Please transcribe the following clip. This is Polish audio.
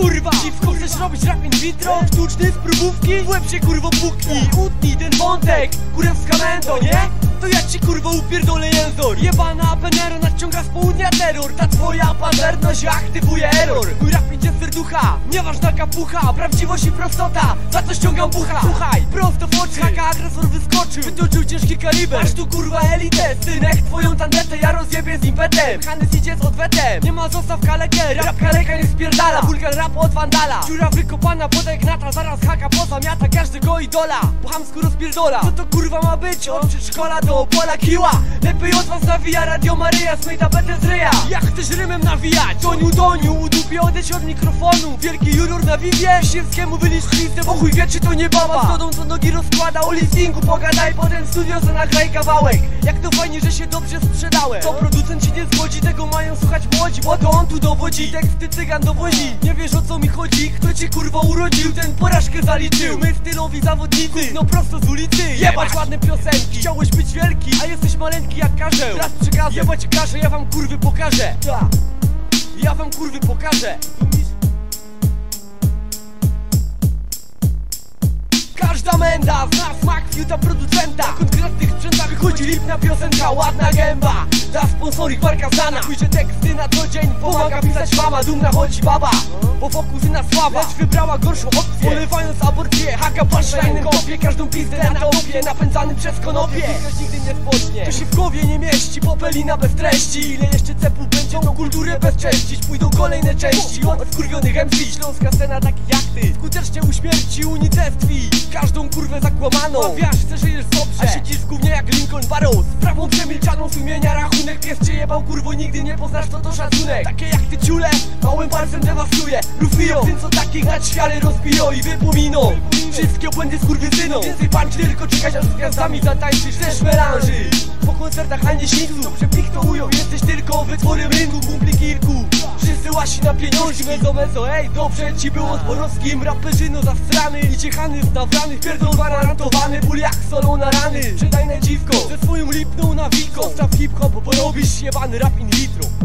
kurwa Dziwko chcesz robić rap in vitro? Sztuczny z próbówki? W łeb się kurwo puknij Utnij ten wątek Kurewska mendo, nie? To ja ci kurwo upierdolę jęzor Jebana Benero nadciąga z południa terror. Ta twoja panderność aktywuje error. Mój rap idzie serducha Nieważna kapucha Prawdziwość i prostota Za co ściągam bucha. Słuchaj, prosto w oczy Haka agresor wyskoczył. Wytoczył ciężki kaliber. Masz tu kurwa elitę Synek twoją tandetę Ja rozjebię z impetem. Hannes idzie z odwetem Nie ma zostaw kalekę Rap kaleka nie spierdala Wulgar rap od wandala. Dziura wykopana podaj gnata Zaraz haka pozamiata każdego idola. Po chamsku rozpierdola. Co to kurwa ma być? Od przedszkola do pola kiła. Lepiej od was nawija Radio Maryja Zmyj tapetę z ryja. Jak chcesz rymem nawijać? Doniu, doniu Udupie odejdź od mikrofonu. Wielki juror na wiwie Siewskiemu wylicz listę Bo chuj wie czy to nie baba. Zgodą co nogi rozkłada O listingu pogadaj. Potem studio co nagraj kawałek. Jak to fajnie, że się dobrze sprzedałem. To producent ci nie zgodzi Tego mają słuchać młodzi Bo to on tu dowodzi. Teksty cygan dowozi. Nie wiesz o co mi chodzi? Kto ci kurwa urodził? Ten porażkę zaliczył. My stylowi zawodnicy. No prosto z ulicy. Jebać. ładne piosenki. Chciałeś być wielki A jesteś maleńki jak karzeł. Raz przekazem Jebać każę Ja wam kurwy pokażę. Ta. Ja wam kurwy pokażę. Każda menda zna smak fiuta producenta. Na konkretnych sprzętach wychodzi lipna piosenka Ładna gęba. Dla sponsorik marka znana. Że teksty na co dzień Pomaga pisać mama Dumna chodzi baba. Bo wokół syna sława. Lecz wybrała gorszą opcję. Polewając aborcję Haka punchline kopie Każdą pizdę na topie Napędzany przez konopie. Ktoś nigdy nie spocznie To się w głowie nie mieści Popelina bez treści. Ile jeszcze cepów będzie tą kulturę bezcześcić Pójdą kolejne części Od wkurwionych MC Śląska scena takich jak ty Skutecznie uśmierci unicestwi Każdą kurwę zakłamaną. Mafiasz, chcesz żyjesz dobrze. A siedzisz w gównie jak Lincoln Barrows. Prawą przemilczaną sumienia rachunek. Pies cię jebał kurwo Nigdy nie poznasz co to szacunek. Takie jak ty ciule Małym palcem dewastuje. Rufio Tym co takich na ćwiary rozbiją I wypominą Wszystkie obłędy skurwysyną Więcej punch tylko czekać aż z gwiazdami zatańczysz Też melanży Po koncertach a nie śniegu Dobrze plich to Jesteś tylko wytworem rynku Kumpli kilku. Wszyscy łasi na pieniądze Mezo mezo ej Dobrze ci było z Borowskim. Raperzyno zastrany I ciechany z nawranych Pierdol gwarantowany Ból jak solą na rany. Przedajne dziwko Ze swoją lipną nawiką. Zostaw hip hop Bo robisz jebany rap in vitro